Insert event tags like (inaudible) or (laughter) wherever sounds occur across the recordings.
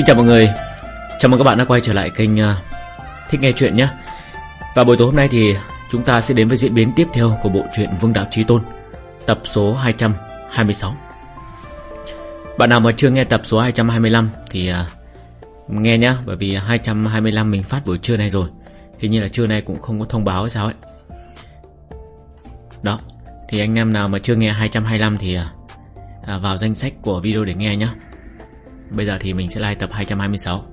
Xin chào mọi người. Chào mừng các bạn đã quay trở lại kênh ờ, Thích Nghe Chuyện nhé. Và buổi tối hôm nay thì chúng ta sẽ đến với diễn biến tiếp theo Của bộ truyện Vương Đạo Trí Tôn, Tập số 226 Bạn nào mà chưa nghe tập số 225 Thì ờ, nghe nhá, Bởi vì 225 mình phát buổi trưa nay rồi. Hình như là trưa nay cũng không có thông báo hay sao ấy. Đó, Thì anh em nào mà chưa nghe 225 thì ờ, vào danh sách của video để nghe nhé Bây giờ thì mình sẽ like tập 226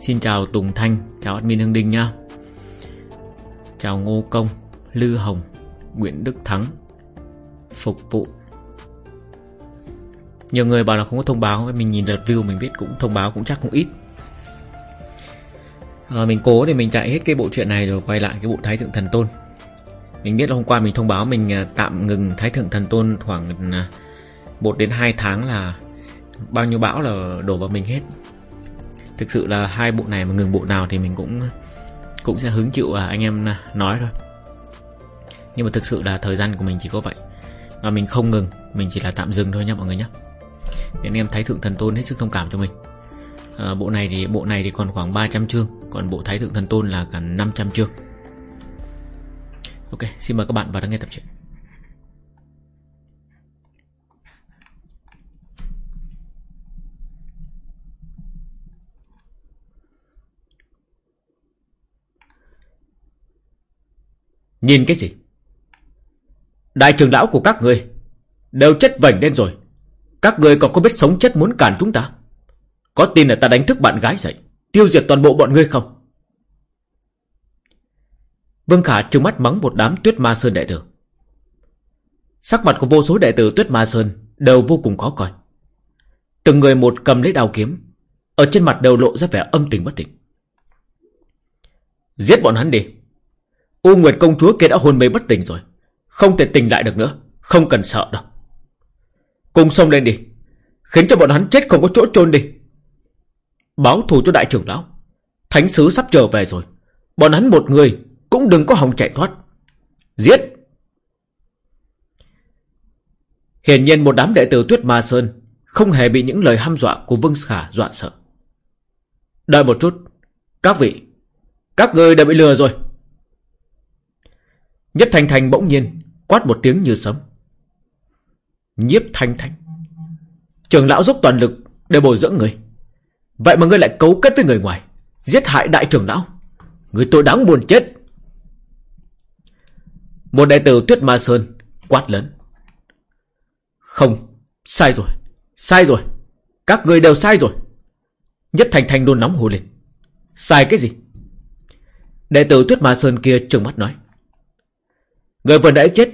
Xin chào Tùng Thanh Chào admin Hương Đinh nha Chào Ngô Công Lư Hồng Nguyễn Đức Thắng Phục vụ. Nhiều người bảo là không có thông báo Mình nhìn lượt view mình biết cũng thông báo cũng chắc cũng ít. À, Mình cố để mình chạy hết cái bộ truyện này Rồi quay lại cái bộ Thái Thượng Thần Tôn. Mình biết là hôm qua mình thông báo Mình à, tạm ngừng Thái Thượng Thần Tôn Khoảng à, 1 đến 2 tháng là bao nhiêu bão là đổ vào mình hết. Thực sự là hai bộ này mà ngừng bộ nào thì mình cũng cũng sẽ hứng chịu và anh em à, nói thôi. Nhưng mà thực sự là thời gian của mình chỉ có vậy. Và mình không ngừng mình chỉ là tạm dừng thôi nha mọi người nhé nên em thấy thượng thần tôn hết sức thông cảm cho mình. À, bộ này thì bộ này thì còn khoảng 300 chương còn bộ thái thượng thần tôn là cả 500 chương. Ok xin mời các bạn vào lắng nghe tập truyện. Nhìn cái gì? Đại trưởng lão của các người đều chết vảnh lên rồi. Các người còn có biết sống chết muốn cản chúng ta? Có tin là ta đánh thức bạn gái dậy, tiêu diệt toàn bộ bọn ngươi không? Vương Khả trừng mắt mắng một đám tuyết ma sơn đệ tử. Sắc mặt của vô số đệ tử tuyết ma sơn đều vô cùng khó coi. Từng người một cầm lấy đao kiếm, ở trên mặt đều lộ ra vẻ âm tình bất định. Giết bọn hắn đi. U Nguyệt công chúa kia đã hôn mê bất tỉnh rồi. Không thể tỉnh lại được nữa. Không cần sợ đâu. Cùng xông lên đi. Khiến cho bọn hắn chết không có chỗ chôn đi. Báo thù cho đại trưởng lão. Thánh sứ sắp trở về rồi. Bọn hắn một người cũng đừng có hòng chạy thoát. Giết! Hiển nhiên một đám đệ tử Tuyết Ma Sơn Không hề bị những lời hăm dọa của Vương Khả dọa sợ. Đợi một chút. Các vị, Các người đã bị lừa rồi. Nhất Thanh Thanh bỗng nhiên quát một tiếng như sấm. Nhiếp Thanh Thanh. Trường lão dốc toàn lực để bồi dưỡng người. Vậy mà ngươi lại cấu kết với người ngoài, giết hại đại trưởng lão. Người tội đáng buồn chết. Một đại tử Tuyết Ma Sơn quát lớn. Không, sai rồi, sai rồi. Các người đều sai rồi. Nhất Thanh Thanh đôn nóng hồ lên. Sai cái gì? Đệ tử Tuyết Ma Sơn kia trừng mắt nói. Người vừa nãy chết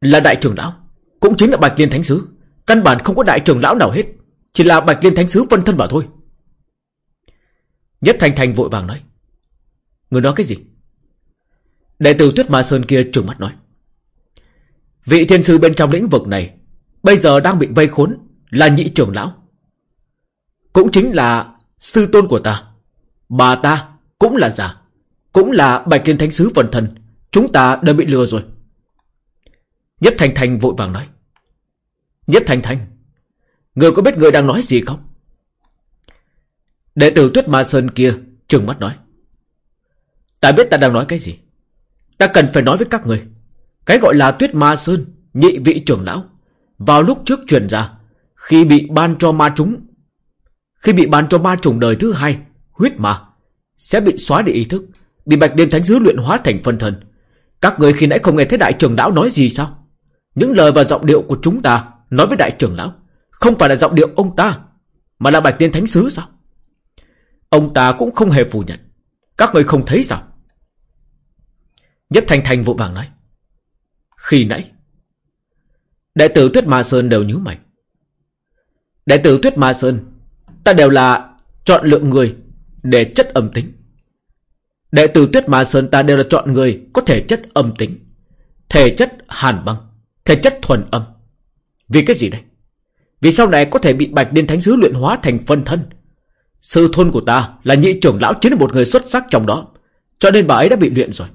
là đại trưởng lão, Cũng chính là Bạch Liên Thánh Sứ. Căn bản không có đại trưởng lão nào hết, Chỉ là Bạch Liên Thánh Sứ phân thân vào thôi. Nhất Thành Thành vội vàng nói, Người nói cái gì? Đệ tử Tuyết Ma Sơn kia trừng mắt nói, Vị thiên sư bên trong lĩnh vực này Bây giờ đang bị vây khốn Là nhị trưởng lão, Cũng chính là sư tôn của ta. Bà ta cũng là giả Cũng là bạch liên thánh sứ phần thân, Chúng ta đã bị lừa rồi. Nhất Thanh Thanh vội vàng nói. Nhất Thanh Thanh, người có biết người đang nói gì không? Đệ tử Tuyết Ma Sơn kia trừng mắt nói. Ta biết ta đang nói cái gì. Ta cần phải nói với các người. Cái gọi là Tuyết Ma Sơn, nhị vị trưởng lão. Vào lúc trước truyền ra, khi bị ban cho ma chúng, khi bị ban cho ma trùng đời thứ hai, huyết ma, sẽ bị xóa đi ý thức, bị bạch đêm thánh sứ luyện hóa thành phân thân. Các người khi nãy không nghe thấy đại trưởng lão nói gì sao? Những lời và giọng điệu của chúng ta Nói với đại trưởng lão, Không phải là giọng điệu ông ta, Mà là bạch tiên thánh sứ sao? Ông ta cũng không hề phủ nhận. Các người không thấy sao? Nhất Thanh Thanh vội vàng nói, Khi nãy, Đệ tử Tuyết Ma Sơn đều nhớ mày. Đệ tử Tuyết Ma Sơn, Ta đều là chọn lựa người Để chất âm tính. Đệ tử Tuyết Ma Sơn ta đều là chọn người Có thể chất âm tính, Thể chất hàn băng. Thể chất thuần âm. Vì cái gì đây? Vì sau này có thể bị bạch điên thánh sứ luyện hóa thành phân thân. Sư thôn của ta Là nhị trưởng lão chính là một người xuất sắc trong đó. Cho nên bà ấy đã bị luyện rồi.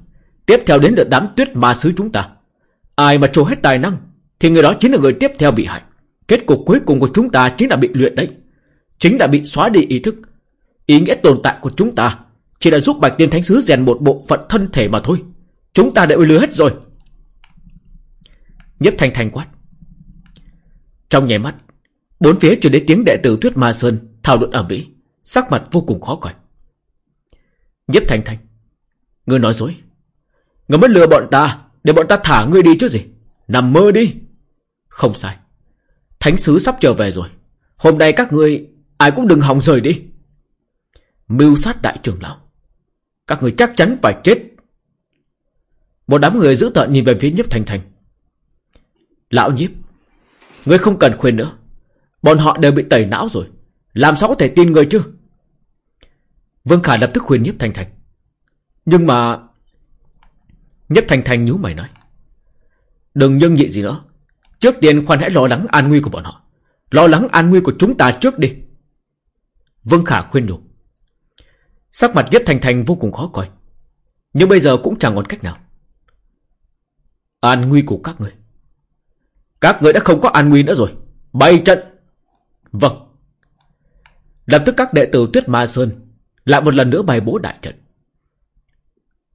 Tiếp theo đến lượt đám tuyết ma sứ chúng ta. Ai mà trổ hết tài năng, Thì người đó chính là người tiếp theo bị hại. Kết cục cuối cùng của chúng ta chính là bị luyện đấy. Chính là bị xóa đi ý thức. Ý nghĩa tồn tại của chúng ta Chỉ là giúp Bạch Liên Thánh Sứ rèn một bộ phận thân thể mà thôi. Chúng ta đã bị lừa hết rồi. Nhếp thanh thanh quát. Trong nhảy mắt, Bốn phía truyền đến tiếng đệ tử Tuyết Ma Sơn Thảo luận ở Mỹ, Sắc mặt vô cùng khó coi. Nhếp thanh thanh, Ngươi nói dối. Ngươi mới lừa bọn ta Để bọn ta thả ngươi đi chứ gì? Nằm mơ đi. Không sai. Thánh sứ sắp trở về rồi. Hôm nay các ngươi, Ai cũng đừng hòng rời đi. Mưu sát đại trưởng lão. Các người chắc chắn phải chết. Một đám người giữ tợn nhìn về phía nhiếp thành thành Lão nhiếp. Ngươi không cần khuyên nữa. Bọn họ đều bị tẩy não rồi. Làm sao có thể tin người chứ? Vương Khả lập tức khuyên nhiếp thành thành. Nhưng mà Nhiếp thành thành nhíu mày nói. Đừng nhân nhị gì nữa. Trước tiên khoan hãy lo lắng an nguy của bọn họ. Lo lắng an nguy của chúng ta trước đi. Vương Khả khuyên nhủ. Sắc mặt Nhất Thành Thành vô cùng khó coi. Nhưng bây giờ cũng chẳng còn cách nào. An nguy của các người các người đã không có an nguy nữa rồi. Bay trận. Vâng. Lập tức các đệ tử Tuyết Ma Sơn Lại một lần nữa bày bố đại trận.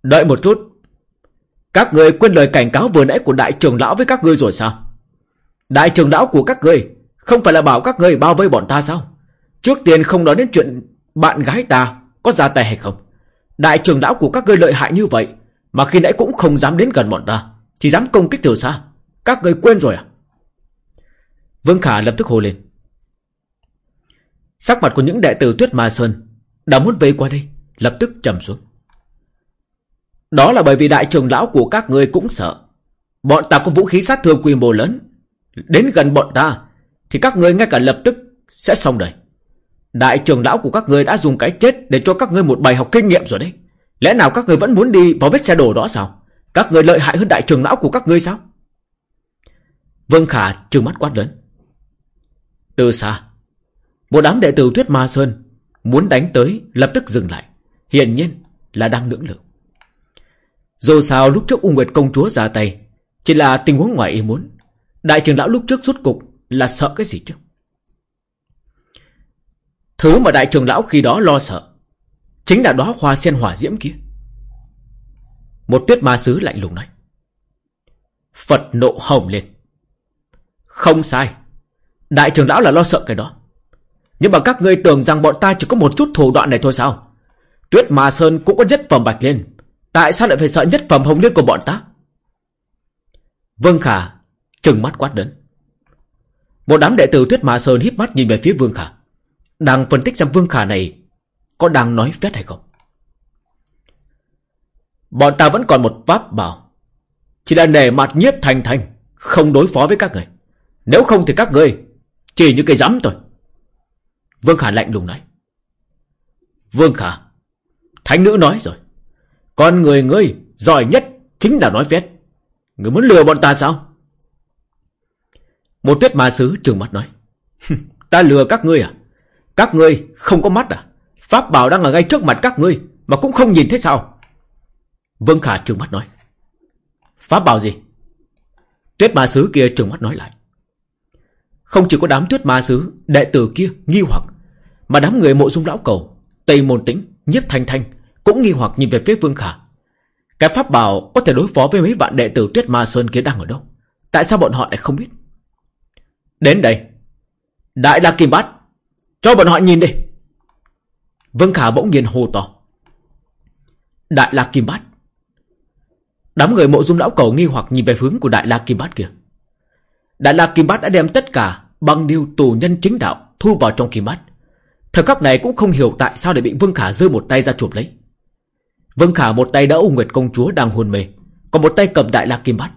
Đợi một chút. Các người quên lời cảnh cáo vừa nãy của đại trưởng lão với các ngươi rồi sao? Đại trưởng lão của các ngươi Không phải là bảo các ngươi bao vây bọn ta sao? Trước tiên không nói đến chuyện Bạn gái ta có ra tay hay không. Đại trưởng lão của các ngươi lợi hại như vậy Mà khi nãy cũng không dám đến gần bọn ta. Chỉ dám công kích từ xa. Các ngươi quên rồi à? Vương Khả lập tức hồ lên. Sắc mặt của những đệ tử Tuyết Ma Sơn Đã muốn về qua đây, Lập tức trầm xuống. Đó là bởi vì đại trưởng lão của các ngươi cũng sợ. Bọn ta có vũ khí sát thương quy mô lớn. Đến gần bọn ta, Thì các ngươi ngay cả lập tức Sẽ xong đời. Đại trưởng lão của các ngươi đã dùng cái chết Để cho các ngươi một bài học kinh nghiệm rồi đấy. Lẽ nào các ngươi vẫn muốn đi vào vết xe đổ đó sao? Các ngươi lợi hại hơn đại trưởng lão của các ngươi sao? Vương Khả trừng mắt quát lớn. Từ xa, Một đám đệ tử tuyết Ma Sơn Muốn đánh tới lập tức dừng lại. Hiển nhiên là đang lưỡng lự. Dù sao lúc trước U Nguyệt công chúa ra tay, Chỉ là tình huống ngoài ý muốn. Đại trưởng lão lúc trước rút cục Là sợ cái gì chứ? Thứ mà đại trưởng lão khi đó lo sợ Chính là đóa hoa sen hỏa diễm kia. Một tuyết ma sứ lạnh lùng nói, Phật nộ hồng lên. Không sai Đại trưởng lão là lo sợ cái đó. Nhưng mà các ngươi tưởng rằng bọn ta chỉ có một chút thủ đoạn này thôi sao? Tuyết Ma Sơn cũng có nhất phẩm bạch liên. Tại sao lại phải sợ nhất phẩm hồng liên của bọn ta? Vương Khả Trừng mắt quát đến Một đám đệ tử Tuyết Ma Sơn híp mắt nhìn về phía Vương Khả. Đang phân tích xem Vương Khả này Có đang nói phét hay không. Bọn ta vẫn còn một pháp bảo. Chỉ là nề mặt nhiếp thành thành, Không đối phó với các người. Nếu không thì các người chỉ như cây rắm thôi Vương Khả lạnh lùng nói Vương Khả, Thánh nữ nói rồi Con người ngươi giỏi nhất Chính là nói phét Người muốn lừa bọn ta sao Một tuyết ma sứ trường mắt nói (laughs) Ta lừa các ngươi à các ngươi không có mắt à? Pháp bảo đang ở ngay trước mặt các ngươi mà cũng không nhìn thấy sao? Vương Khả trường mắt nói. Pháp bảo gì? Tuyết ma sứ kia trường mắt nói lại. Không chỉ có đám tuyết ma sứ, đệ tử kia nghi hoặc, mà đám người mộ dung lão cầu, tây môn tĩnh, nhiếp thanh thanh cũng nghi hoặc nhìn về phía Vương Khả. Cái pháp bảo có thể đối phó với mấy vạn đệ tử tuyết ma sơn kia đang ở đâu? Tại sao bọn họ lại không biết? Đến đây. Đại La Kim Bát cho bọn họ nhìn đi. Vương Khả bỗng nhiên hô to. Đại La Kim Bát. Đám người mộ dung lão cầu nghi hoặc nhìn về hướng của Đại La Kim Bát kia. Đại La Kim Bát đã đem tất cả bằng điều tù nhân chính đạo thu vào trong Kim Bát. Thời khắc này cũng không hiểu tại sao để bị Vương Khả giơ một tay ra chụp lấy. Vương Khả một tay đỡ U Nguyệt công chúa đang hôn mê, còn một tay cầm Đại La Kim Bát.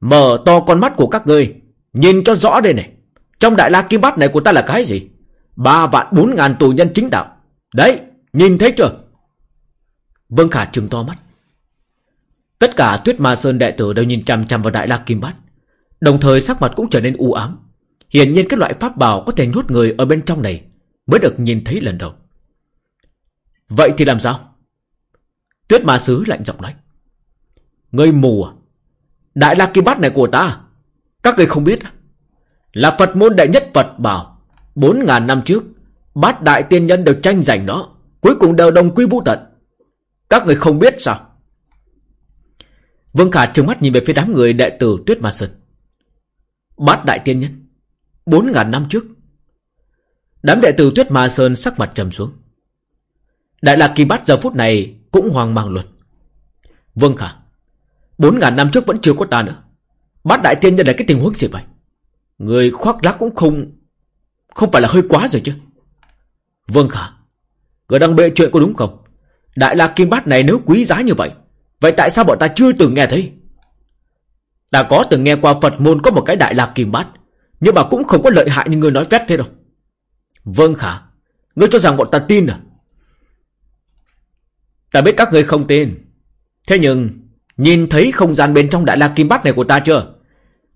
Mở to con mắt của các ngươi, nhìn cho rõ đây này. Trong đại la kim bát này của ta là cái gì? Ba vạn bốn ngàn tù nhân chính đạo. Đấy, nhìn thấy chưa? Vương Khả trừng to mắt. Tất cả tuyết ma sơn đệ tử đều nhìn chằm chằm vào đại la kim bát. Đồng thời sắc mặt cũng trở nên u ám. Hiển nhiên cái loại pháp bảo có thể nhốt người ở bên trong này mới được nhìn thấy lần đầu. Vậy thì làm sao? Tuyết ma sứ lạnh giọng nói. Ngươi mù à? Đại la kim bát này của ta, à? các ngươi không biết à? Là Phật môn đệ nhất Phật bảo Bốn ngàn năm trước Bát đại tiên nhân đều tranh giành nó Cuối cùng đều đồng quy vũ tận Các người không biết sao Vương Khả trừng mắt nhìn về phía đám người đệ tử Tuyết Ma Sơn Bát đại tiên nhân. Bốn ngàn năm trước, Đám đệ tử Tuyết Ma Sơn sắc mặt trầm xuống. Đại lạc kỳ bát giờ phút này Cũng hoang mang luật Vương Khả, Bốn ngàn năm trước vẫn chưa có ta nữa. Bát đại tiên nhân là cái tình huống gì vậy? Người khoác lác cũng không Không phải là hơi quá rồi chứ. Vương Khả Người đang bệ chuyện có đúng không? Đại lạc kim bát này nếu quý giá như vậy Vậy tại sao bọn ta chưa từng nghe thấy? Ta có từng nghe qua Phật môn có một cái đại lạc kim bát, Nhưng mà cũng không có lợi hại như người nói phét thế đâu. Vâng Khả, Ngươi cho rằng bọn ta tin à? Ta biết các ngươi không tin. Thế nhưng, Nhìn thấy không gian bên trong đại la kim bát này của ta chưa?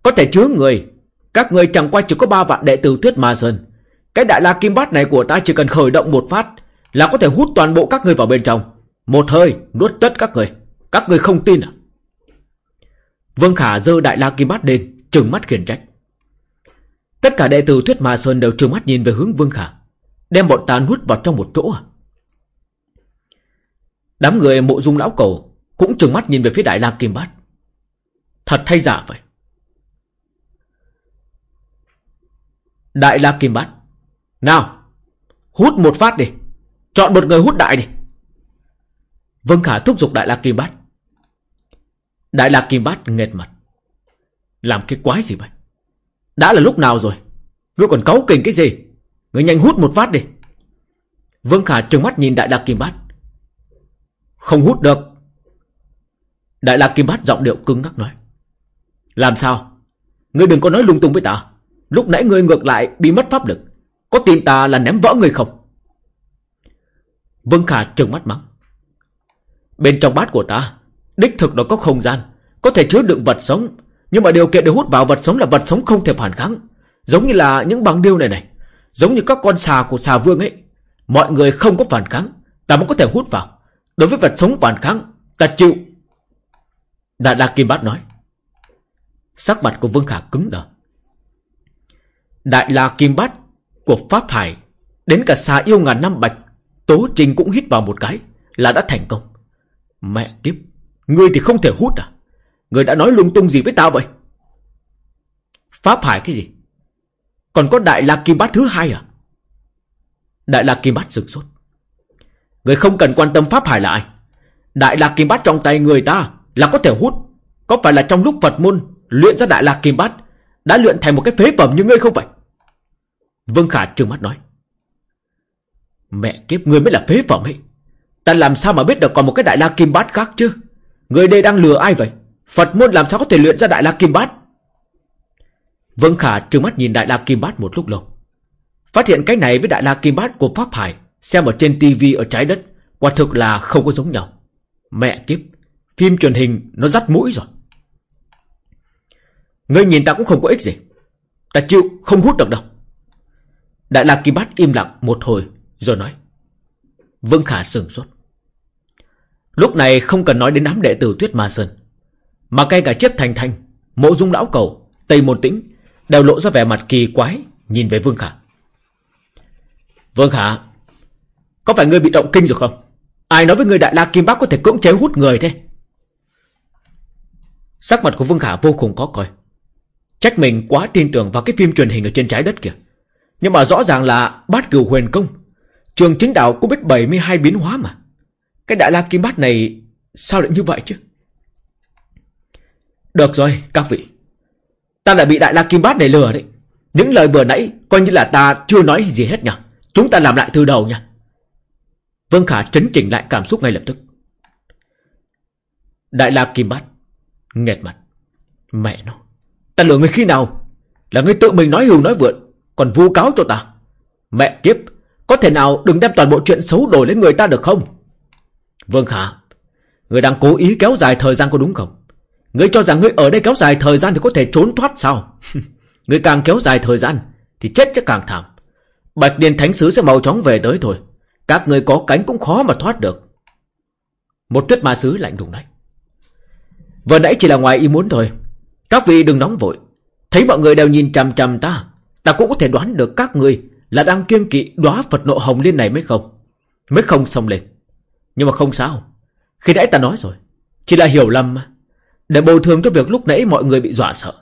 Có thể chứa người, Các người chẳng qua chỉ có ba vạn đệ tử thuyết ma sơn. Cái đại la kim bát này của ta chỉ cần khởi động một phát Là có thể hút toàn bộ các người vào bên trong. Một hơi, nuốt tất các người Các người không tin à? Vương Khả dơ đại la kim bát lên, Trừng mắt khiển trách. Tất cả đệ tử thuyết ma sơn đều trừng mắt nhìn về hướng Vương Khả, Đem bọn ta nuốt vào trong một chỗ à? Đám người mộ dung lão cầu cũng trừng mắt nhìn về phía Đại La Kim Bát. Thật hay giả vậy? Đại La Kim Bát, Nào, Hút một phát đi, Chọn một người hút đại đi. Vân Khả thúc giục Đại La Kim Bát. Đại La Kim Bát nghệt mặt Làm cái quái gì vậy Đã là lúc nào rồi Ngươi còn cáu kỉnh cái gì Ngươi nhanh hút một phát đi Vương Khả trừng mắt nhìn Đại La Kim Bát Không hút được Đại La Kim Bát giọng điệu cứng ngắc nói. Làm sao? Ngươi đừng có nói lung tung với ta. Lúc nãy ngươi ngược lại bị mất pháp lực. Có tin ta là ném vỡ ngươi không? Vương Khả trừng mắt mắng. Bên trong bát của ta, đích thực nó có không gian, có thể chứa đựng vật sống. Nhưng mà điều kiện để hút vào vật sống là vật sống không thể phản kháng. Giống như là những bằng điêu này này. Giống như các con xà của xà vương ấy. Mọi người không có phản kháng, ta mới có thể hút vào. Đối với vật sống phản kháng, ta chịu Đại La Kim Bát nói. Sắc mặt của Vương Khả cứng đờ. Đại La Kim Bát của Pháp Hải đến cả xà yêu ngàn năm bạch Tố Trình cũng hít vào một cái là đã thành công. Mẹ kiếp, ngươi thì không thể hút à? Ngươi đã nói lung tung gì với tao vậy? Pháp Hải cái gì? Còn có Đại La Kim Bát thứ hai à? Đại La Kim Bát sửng sốt. Người không cần quan tâm Pháp Hải là ai. Đại La Kim Bát trong tay người ta là có thể hút Có phải là trong lúc Phật môn Luyện ra đại lạc kim bát Đã luyện thành một cái phế phẩm như ngươi không vậy Vương Khả trừng mắt nói Mẹ kiếp, ngươi mới là phế phẩm ấy Ta làm sao mà biết được còn một cái đại la kim bát khác chứ Người đây đang lừa ai vậy Phật môn làm sao có thể luyện ra đại la kim bát Vương Khả trừng mắt nhìn đại la kim bát một lúc lâu Phát hiện cái này với đại la kim bát của Pháp Hải, Xem ở trên tivi ở trái đất, Quả thực là không có giống nhau Mẹ kiếp, Phim truyền hình nó dắt mũi rồi. Ngươi nhìn ta cũng không có ích gì. Ta chịu không hút được đâu. Đại la kim bát im lặng một hồi rồi nói. Vương Khả sừng sốt. Lúc này không cần nói đến đám đệ tử Tuyết Ma Sơn. Mà ngay cả chiếc thành thành, mộ dung lão cầu, tây môn tĩnh đều lộ ra vẻ mặt kỳ quái nhìn về Vương Khả. Vương Khả, có phải ngươi bị động kinh rồi không? Ai nói với ngươi đại la kim bát có thể cưỡng chế hút người thế? Sắc mặt của Vương Khả vô cùng có coi. Trách mình quá tin tưởng vào cái phim truyền hình ở trên trái đất kìa. Nhưng mà rõ ràng là bát cửu huyền công. Trường chính đạo cũng biết 72 biến hóa mà. Cái đại la kim bát này sao lại như vậy chứ? Được rồi, các vị. Ta đã bị đại la kim bát này lừa đấy. Những lời vừa nãy coi như là ta chưa nói gì hết nhỉ. Chúng ta làm lại từ đầu nha. Vương Khả chấn chỉnh lại cảm xúc ngay lập tức. Đại la kim bát Nghẹt mặt. Mẹ nó. Ta lừa người khi nào? Là người tự mình nói hưu nói vượn. Còn vu cáo cho ta. Mẹ kiếp. Có thể nào đừng đem toàn bộ chuyện xấu đổi lấy người ta được không? Vương Khả. Người đang cố ý kéo dài thời gian có đúng không? người cho rằng người ở đây kéo dài thời gian thì có thể trốn thoát sao? (laughs) người càng kéo dài thời gian thì chết chắc càng thảm. Bạch Điền Thánh Sứ sẽ mau chóng về tới thôi. Các người có cánh cũng khó mà thoát được. Một tuyết ma sứ lạnh lùng nói. Vừa nãy chỉ là ngoài ý muốn thôi Các vị đừng nóng vội Thấy mọi người đều nhìn chằm chằm ta Ta cũng có thể đoán được các người Là đang kiêng kỵ đóa Phật nộ hồng liên này mới không Mới không xông lên nhưng mà không sao. Khi nãy ta nói rồi Chỉ là hiểu lầm mà. Để bồi thường cho việc lúc nãy mọi người bị dọa sợ,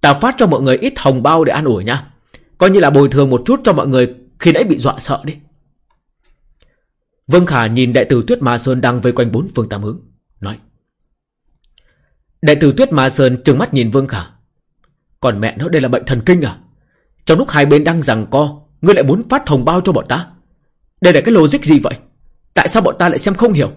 Ta phát cho mọi người ít hồng bao để an ủi nha. Coi như là bồi thường một chút cho mọi người Khi nãy bị dọa sợ đi. Vương Khả nhìn đại tử Tuyết Ma Sơn đang vây quanh bốn phương tám hướng, Nói. Đại tử Tuyết Ma Sơn trừng mắt nhìn Vương Khả. Còn mẹ nó đây là bệnh thần kinh à? Trong lúc hai bên đang rằng co, Ngươi lại muốn phát hồng bao cho bọn ta? Đây là cái logic gì vậy? Tại sao bọn ta lại xem không hiểu?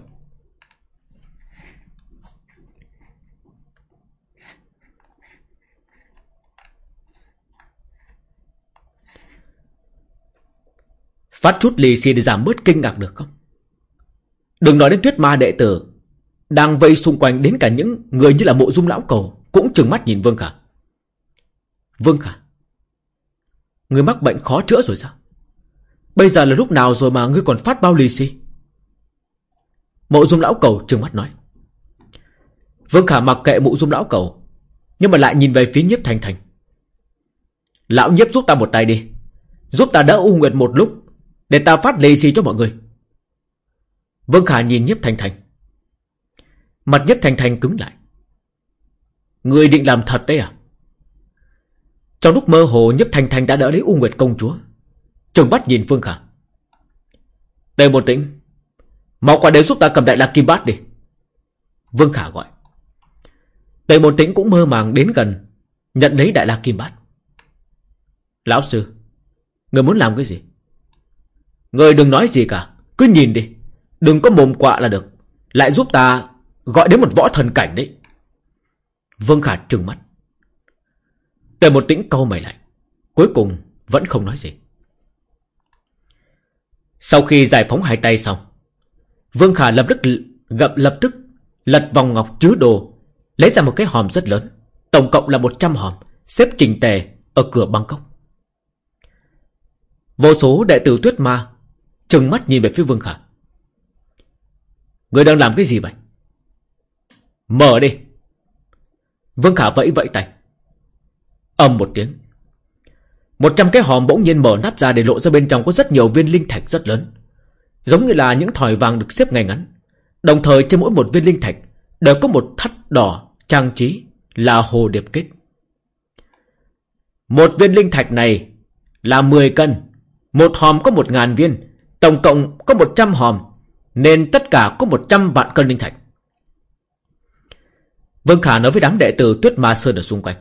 Phát chút lì xì để giảm bớt kinh ngạc được không? Đừng nói đến tuyết ma đệ tử, Đang vây xung quanh đến cả những người như là mộ dung lão cầu Cũng trừng mắt nhìn Vương Khả. Vương Khả, Người mắc bệnh khó chữa rồi sao? Bây giờ là lúc nào rồi mà ngươi còn phát bao lì xì? Mộ dung lão cầu trừng mắt nói. Vương Khả mặc kệ mộ dung lão cầu, Nhưng mà lại nhìn về phía nhiếp thành thành. Lão nhiếp giúp ta một tay đi, Giúp ta đỡ U Nguyệt một lúc, Để ta phát lì xì cho mọi người. Vương Khả nhìn nhiếp thành thành. Mặt nhiếp thành thành cứng lại. Người định làm thật đấy à? Trong lúc mơ hồ, nhiếp thành thành đã đỡ lấy U Nguyệt công chúa. Trừng bắt nhìn Vương Khả. Tề một tĩnh Mau qua đến giúp ta cầm đại lạc kim bát đi. Vương Khả gọi. Tề Môn tĩnh cũng mơ màng đến gần, Nhận lấy đại lạc kim bát. Lão sư, Người muốn làm cái gì? Người đừng nói gì cả, Cứ nhìn đi. Đừng có mồm quạ là được. Lại giúp ta gọi đến một võ thần cảnh đấy. Vương Khả trừng mắt. Tề một tĩnh câu mày lại, Cuối cùng vẫn không nói gì. Sau khi giải phóng hai tay xong Vương Khả lập tức gặp, lập tức lật vòng ngọc chứa đồ, Lấy ra một cái hòm rất lớn, Tổng cộng là 100 hòm, Xếp trình tề ở cửa Bangkok. Vô số đệ tử tuyết ma Trừng mắt nhìn về phía Vương Khả. Người đang làm cái gì vậy? Mở đi. Vương Khả vẫy vẫy tay. Ầm một tiếng. Một trăm cái hòm bỗng nhiên mở nắp ra để lộ ra bên trong có rất nhiều viên linh thạch rất lớn. Giống như là những thỏi vàng được xếp ngay ngắn. Đồng thời trên mỗi một viên linh thạch Đều có một thắt đỏ trang trí Là hồ điệp kết. Một viên linh thạch này Là 10 cân, Một hòm có một ngàn viên, Tổng cộng có 100 hòm, Nên tất cả có 100 vạn cân linh thạch. Vương Khả nói với đám đệ tử Tuyết Ma Sơn ở xung quanh.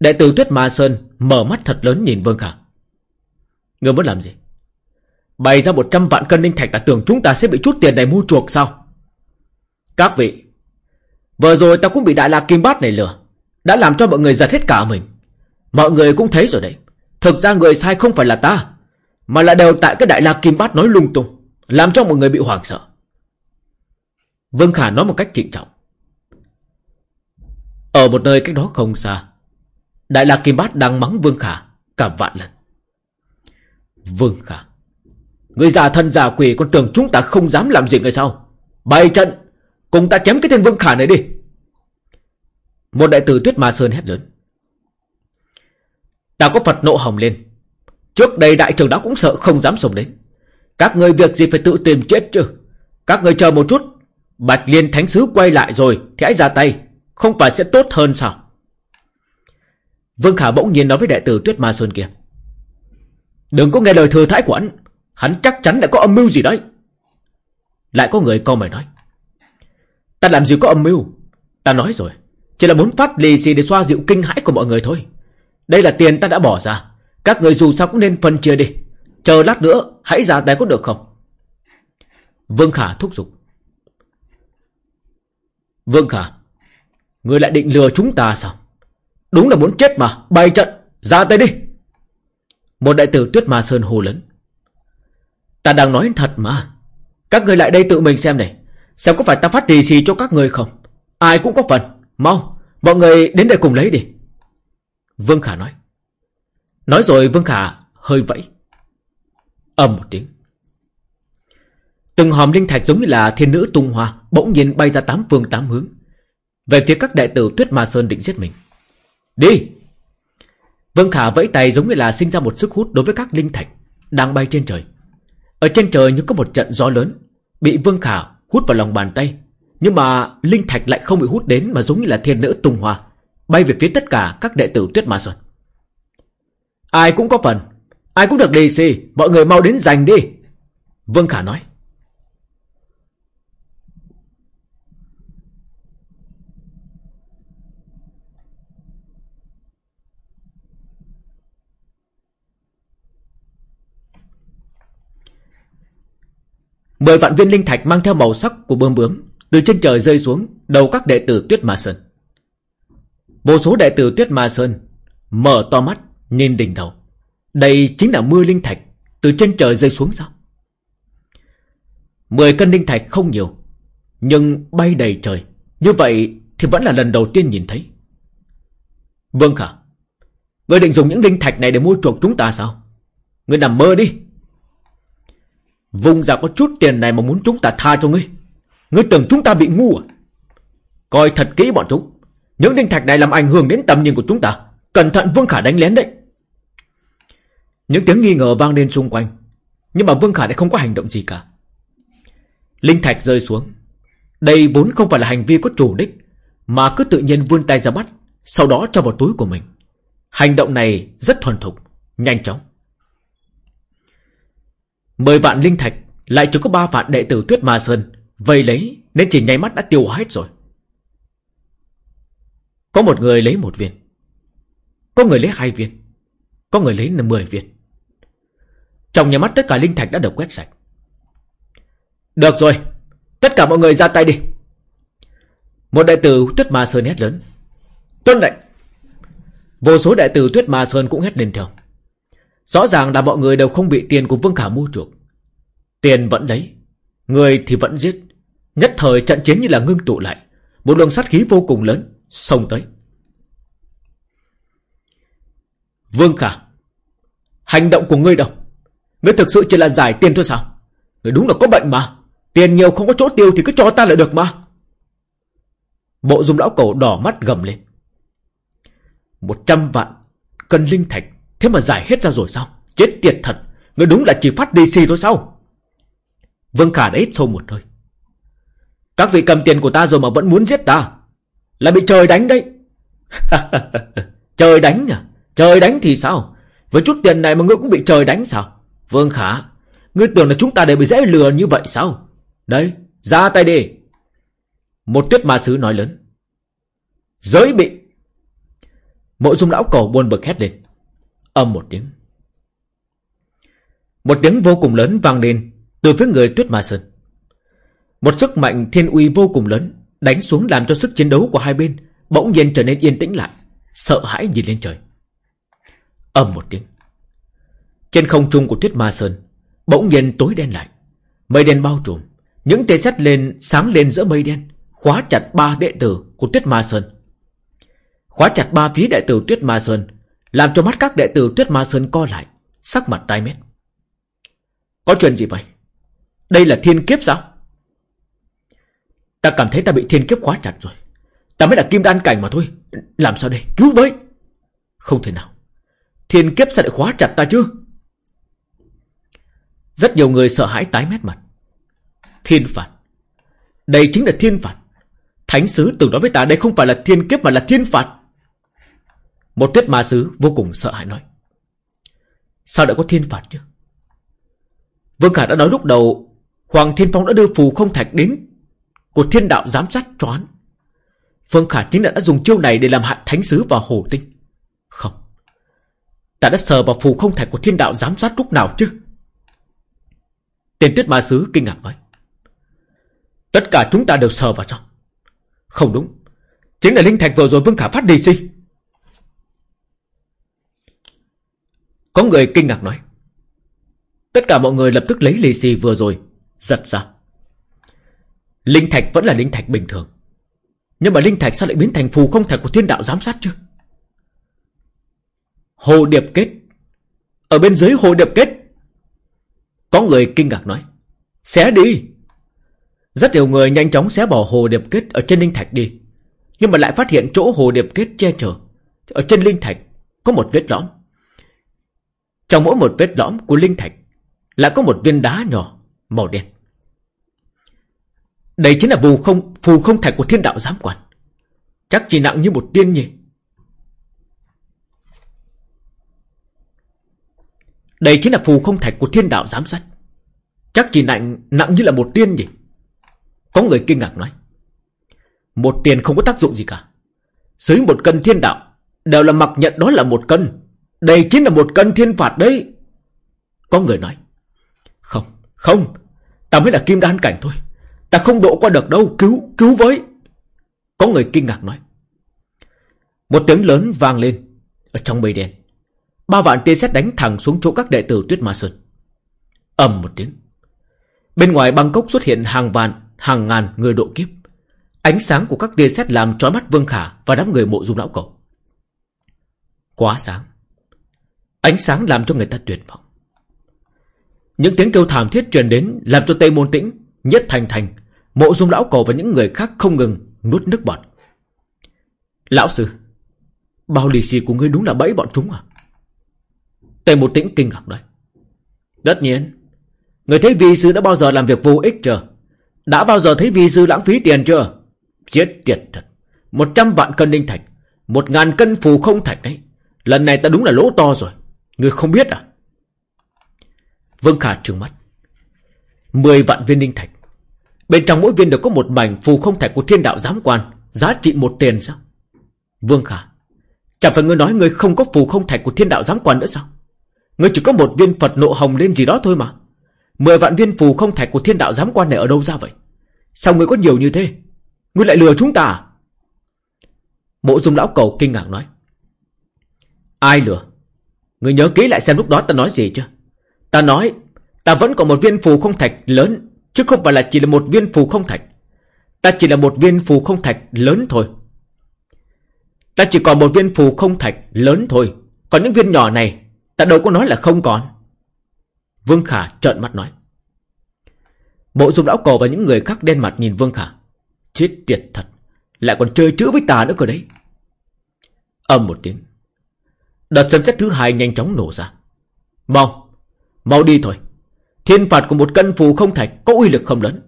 Đệ tử Tuyết Ma Sơn Mở mắt thật lớn nhìn Vương Khả. Ngươi muốn làm gì? Bày ra 100 vạn cân linh thạch là tưởng chúng ta sẽ bị chút tiền này mua chuộc sao? Các vị, Vừa rồi ta cũng bị đại lạc kim bát này lừa, Đã làm cho mọi người giật hết cả mình. Mọi người cũng thấy rồi đấy. Thực ra người sai không phải là ta, Mà là đều tại cái đại lạc kim bát nói lung tung, Làm cho mọi người bị hoảng sợ. Vương Khả nói một cách trịnh trọng. Ở một nơi cách đó không xa, Đại lạc kim bát đang mắng Vương Khả Cả vạn lần. Vương Khả. Người già thân già quỷ còn tưởng chúng ta không dám làm gì người sao Bày trận, Cùng ta chém cái tên Vương Khả này đi. Một đại tử Tuyết Ma Sơn hét lớn. Ta có Phật nộ hồng lên. Trước đây đại trưởng đã cũng sợ không dám sống đến. Các người việc gì phải tự tìm chết chứ? Các người chờ một chút. Bạch Liên Thánh Sứ quay lại rồi Thì hãy ra tay. Không phải sẽ tốt hơn sao? Vương Khả bỗng nhiên nói với đại tử Tuyết Ma Sơn kia. Đừng có nghe lời thừa thái của anh Hắn chắc chắn đã có âm mưu gì đấy. Lại có người câu mày nói. Ta làm gì có âm mưu? Ta nói rồi. Chỉ là muốn phát lì xì để xoa dịu kinh hãi của mọi người thôi. Đây là tiền ta đã bỏ ra. Các người dù sao cũng nên phân chia đi. Chờ lát nữa, hãy ra tay có được không? Vương Khả thúc giục. Vương Khả, Người lại định lừa chúng ta sao? Đúng là muốn chết mà. Bày trận. Ra tay đi. Một đại tử tuyết ma sơn hồ lớn. Ta đang nói thật mà. Các người lại đây tự mình xem này. Xem có phải ta phát tì xì cho các người không? Ai cũng có phần. Mau Mọi người đến đây cùng lấy đi. Vương Khả nói. Nói rồi Vương Khả hơi vẫy. Ầm một tiếng. Từng hòm linh thạch giống như là thiên nữ tung hoa, Bỗng nhiên bay ra tám phương tám hướng. Về phía các đại tử Tuyết Ma Sơn định giết mình. Đi! Vương Khả vẫy tay giống như là sinh ra một sức hút đối với các linh thạch đang bay trên trời. Ở trên trời như có một trận gió lớn, bị Vương Khả hút vào lòng bàn tay. Nhưng mà linh thạch lại không bị hút đến mà giống như là thiên nữ tung hoa, bay về phía tất cả các đệ tử Tuyết Ma Sơn. Ai cũng có phần, ai cũng được đi xì, mọi người mau đến giành đi. Vương Khả nói. Mười vạn viên linh thạch mang theo màu sắc của bơm bướm từ trên trời rơi xuống đầu các đệ tử Tuyết Ma Sơn. Vô số đệ tử Tuyết Ma Sơn mở to mắt nhìn đỉnh đầu. Đây chính là mưa linh thạch từ trên trời rơi xuống sao? Mười cân linh thạch không nhiều, nhưng bay đầy trời. Như vậy thì vẫn là lần đầu tiên nhìn thấy. Vâng khả. Ngươi định dùng những linh thạch này để mua chuộc chúng ta sao? Ngươi nằm mơ đi. Vùng ra có chút tiền này mà muốn chúng ta tha cho ngươi. Ngươi tưởng chúng ta bị ngu à? Coi thật kỹ bọn chúng. Những linh thạch này làm ảnh hưởng đến tầm nhìn của chúng ta. Cẩn thận Vương Khả đánh lén đấy. Những tiếng nghi ngờ vang lên xung quanh. Nhưng mà Vương Khả lại không có hành động gì cả. Linh thạch rơi xuống. Đây vốn không phải là hành vi có chủ đích. Mà cứ tự nhiên vươn tay ra bắt. Sau đó cho vào túi của mình. Hành động này rất thuần thục. Nhanh chóng. Mười vạn linh thạch Lại chỉ có ba vạn đệ tử Tuyết Ma Sơn. Vây lấy, Nên chỉ nháy mắt đã tiêu hết rồi. Có một người lấy một viên. Có người lấy hai viên. Có người lấy mười viên. Trong nhà mắt tất cả linh thạch đã được quét sạch. Được rồi, Tất cả mọi người ra tay đi. Một đệ tử Tuyết Ma Sơn hét lớn. Tuân lệnh. Vô số đệ tử Tuyết Ma Sơn cũng hét lên theo. Rõ ràng là mọi người đều không bị tiền của Vương Khả mua chuộc. Tiền vẫn lấy, người thì vẫn giết. Nhất thời trận chiến như là ngưng tụ lại. Một luồng sát khí vô cùng lớn, xông tới. Vương Khả, hành động của ngươi đâu? Ngươi thực sự chỉ là giải tiền thôi sao? Ngươi đúng là có bệnh mà. Tiền nhiều không có chỗ tiêu thì cứ cho ta là được mà. Bộ dung lão cổ đỏ mắt gầm lên. Một trăm vạn cân linh thạch Thế mà giải hết ra rồi sao? Chết tiệt thật. Người đúng là chỉ phát DC thôi sao? Vương Khả đã hít sâu một hơi. Các vị cầm tiền của ta rồi mà vẫn muốn giết ta, Là bị trời đánh đấy. (laughs) Trời đánh à Trời đánh thì sao? Với chút tiền này mà ngươi cũng bị trời đánh sao? Vương Khả. Ngươi tưởng là chúng ta đều bị dễ lừa như vậy sao? Đấy, ra tay đi. Một tuyết ma sứ nói lớn. Giới bị. Mộ dung lão cầu buồn bực hét lên. Âm một tiếng. Một tiếng vô cùng lớn vang lên từ phía người tuyết ma sơn. Một sức mạnh thiên uy vô cùng lớn đánh xuống làm cho sức chiến đấu của hai bên bỗng nhiên trở nên yên tĩnh lại, sợ hãi nhìn lên trời. Âm một tiếng. Trên không trung của tuyết ma sơn bỗng nhiên tối đen lại, mây đen bao trùm, những tia sét lên sáng lên giữa mây đen, khóa chặt ba đệ tử của tuyết ma sơn. Khóa chặt ba phía đệ tử tuyết ma sơn làm cho mắt các đệ tử Tuyết Ma Sơn co lại, Sắc mặt tai mét. Có chuyện gì vậy? Đây là thiên kiếp sao? Ta cảm thấy ta bị thiên kiếp khóa chặt rồi. Ta mới là kim đan cảnh mà thôi. Làm sao đây? Cứu với. Không thể nào. Thiên kiếp sẽ lại khóa chặt ta chứ? Rất nhiều người sợ hãi tái mét mặt. Thiên phạt Đây chính là thiên phạt Thánh sứ từng nói với ta, đây không phải là thiên kiếp mà là thiên phạt một tuyết ma sứ vô cùng sợ hãi nói. Sao đã có thiên phạt chứ? Vương Khả đã nói lúc đầu, Hoàng Thiên Phong đã đưa phù không thạch đến Của thiên đạo giám sát cho hắn Vương Khả chính là đã dùng chiêu này Để làm hại thánh sứ và hồ tinh Không, Ta đã sờ vào phù không thạch của thiên đạo giám sát lúc nào chứ Tiền tuyết ma sứ kinh ngạc nói, Tất cả chúng ta đều sờ vào trong Không đúng, Chính là linh thạch vừa rồi Vương Khả phát đi si Có người kinh ngạc nói. Tất cả mọi người lập tức lấy lì xì vừa rồi, giật ra. Linh thạch vẫn là linh thạch bình thường. Nhưng mà linh thạch sao lại biến thành phù không thạch của thiên đạo giám sát chứ? Hồ điệp kết. Ở bên dưới hồ điệp kết. Có người kinh ngạc nói. Xé đi. Rất nhiều người nhanh chóng xé bỏ hồ điệp kết ở trên linh thạch đi. Nhưng mà lại phát hiện chỗ hồ điệp kết che chở. Ở trên linh thạch có một vết lõm. Trong mỗi một vết lõm của linh thạch lại có một viên đá nhỏ, màu đen. Đây chính là phù không phù không thạch của thiên đạo giám quản. Chắc chỉ nặng như một tiên nhỉ. Đây chính là phù không thạch của thiên đạo giám sát. Chắc chỉ nặng nặng như là một tiên nhỉ. Có người kinh ngạc nói. Một tiền không có tác dụng gì cả. Dưới một cân thiên đạo đều là mặc nhận đó là một cân. Đây chính là một cân thiên phạt đấy. Có người nói. Không, không. Ta mới là kim đan cảnh thôi. Ta không độ qua được đâu, cứu, cứu với. Có người kinh ngạc nói. Một tiếng lớn vang lên. Ở trong mây đen. Ba vạn tia sét đánh thẳng xuống chỗ các đệ tử Tuyết Ma Sơn. ầm một tiếng. Bên ngoài băng cốc xuất hiện hàng vạn, hàng ngàn người độ kiếp. Ánh sáng của các tia sét làm trói mắt Vương Khả và đám người mộ dung lão cầu. Quá sáng. Ánh sáng làm cho người ta tuyệt vọng. Những tiếng kêu thảm thiết truyền đến làm cho Tây Môn Tĩnh, Nhất Thành Thành, Mộ Dung Lão cổ và những người khác không ngừng nuốt nước bọt. Lão Sư, bao lì xì của ngươi đúng là bẫy bọn chúng à? Tây Môn Tĩnh kinh ngạc nói. Tất nhiên, người thấy vi sư đã bao giờ làm việc vô ích chưa? Đã bao giờ thấy vi sư lãng phí tiền chưa? Chết tiệt thật. Một trăm vạn cân linh thạch, một ngàn cân phù không thạch đấy. Lần này ta đúng là lỗ to rồi. Người không biết à? Vương Khả trừng mắt. Mười vạn viên linh thạch. Bên trong mỗi viên đều có một mảnh phù không thạch của thiên đạo giám quan. Giá trị một tiền sao? Vương Khả. Chẳng phải ngươi nói ngươi không có phù không thạch của thiên đạo giám quan nữa sao? Ngươi chỉ có một viên Phật nộ hồng lên gì đó thôi mà. Mười vạn viên phù không thạch của thiên đạo giám quan này ở đâu ra vậy? Sao ngươi có nhiều như thế? Ngươi lại lừa chúng ta à? Mộ dung lão cầu kinh ngạc nói. Ai lừa? Người nhớ kỹ lại xem lúc đó ta nói gì chưa? Ta nói, ta vẫn còn một viên phù không thạch lớn, chứ không phải là chỉ là một viên phù không thạch. Ta chỉ là một viên phù không thạch lớn thôi. Ta chỉ còn một viên phù không thạch lớn thôi. Còn những viên nhỏ này, ta đâu có nói là không còn. Vương Khả trợn mắt nói. Bộ dung lão cổ và những người khác đen mặt nhìn Vương Khả. Chết tiệt thật. Lại còn chơi chữ với ta nữa cơ đấy. Âm một tiếng. Đợt xem xét thứ hai nhanh chóng nổ ra. Mau, mau đi thôi. Thiên phạt của một cân phù không thạch có uy lực không lớn.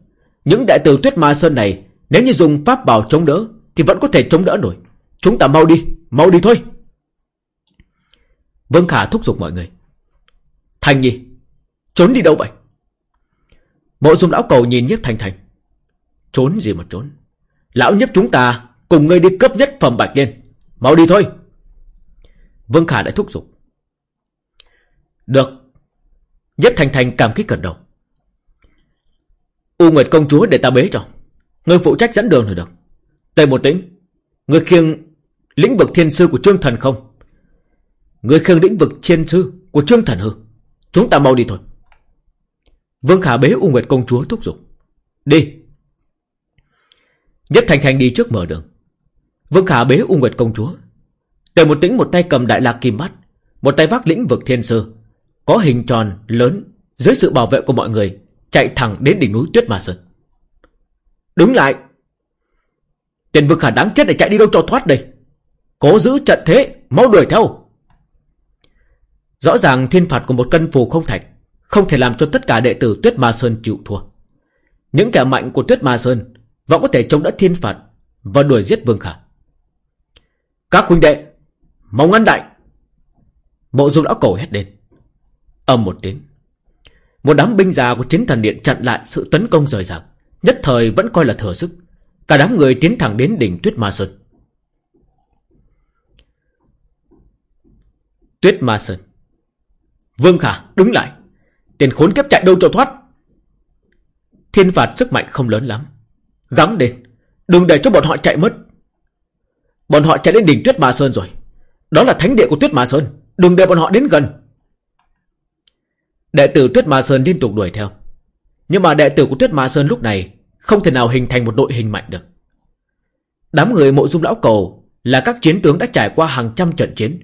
Những đại tử tuyết ma sơn này nếu như dùng pháp bảo chống đỡ thì vẫn có thể chống đỡ nổi. Chúng ta mau đi, mau đi thôi. Vương Khả thúc giục mọi người. Thành nhi, trốn đi đâu vậy? Mộ dung lão cầu nhìn nhiếp thành thành. Trốn gì mà trốn? Lão nhiếp chúng ta cùng ngươi đi cấp nhất phẩm bạch lên. Mau đi thôi. Vương Khả đã thúc giục. Được. Nhất Thành Thành cảm kích cẩn đầu. U Nguyệt công chúa để ta bế cho. Người phụ trách dẫn đường rồi được. Tề một tính. Người khiêng lĩnh vực thiên sư của Trương Thần không? Người khiêng lĩnh vực thiên sư của Trương Thần hư. Chúng ta mau đi thôi. Vương Khả bế U Nguyệt công chúa thúc giục. Đi. Nhất Thành Thành đi trước mở đường. Vương Khả bế U Nguyệt công chúa Tề một tĩnh một tay cầm đại lạc kim bát, Một tay vác lĩnh vực thiên sư, Có hình tròn lớn Dưới sự bảo vệ của mọi người, Chạy thẳng đến đỉnh núi Tuyết Ma Sơn. Đứng lại! Tiền vực khả đáng chết để chạy đi đâu cho thoát đây? Cố giữ trận thế, Mau đuổi theo! Rõ ràng thiên phạt của một cân phù không thạch Không thể làm cho tất cả đệ tử Tuyết Ma Sơn chịu thua. Những kẻ mạnh của Tuyết Ma Sơn Vẫn có thể chống đỡ thiên phạt Và đuổi giết Vương Khả. Các huynh đệ Mau ngăn đại. Mộ dung lão cổ hét lên. Âm một tiếng. Một đám binh già của chiến thần điện chặn lại sự tấn công rời rạc. Nhất thời vẫn coi là thừa sức. Cả đám người tiến thẳng đến đỉnh Tuyết Ma Sơn. Tuyết Ma Sơn. Vương Khả, đứng lại. Tiền khốn kiếp chạy đâu cho thoát. Thiên phạt sức mạnh không lớn lắm. Gắng lên Đừng để cho bọn họ chạy mất. Bọn họ chạy lên đỉnh Tuyết Ma Sơn rồi đó là thánh địa của Tuyết Ma Sơn. Đừng để bọn họ đến gần. Đệ tử Tuyết Ma Sơn liên tục đuổi theo. Nhưng mà đệ tử của Tuyết Ma Sơn lúc này Không thể nào hình thành một đội hình mạnh được. Đám người mộ dung lão cầu Là các chiến tướng đã trải qua hàng trăm trận chiến.